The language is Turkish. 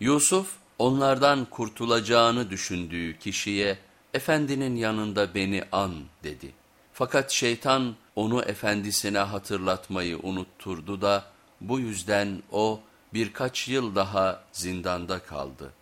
Yusuf onlardan kurtulacağını düşündüğü kişiye efendinin yanında beni an dedi. Fakat şeytan onu efendisine hatırlatmayı unutturdu da bu yüzden o birkaç yıl daha zindanda kaldı.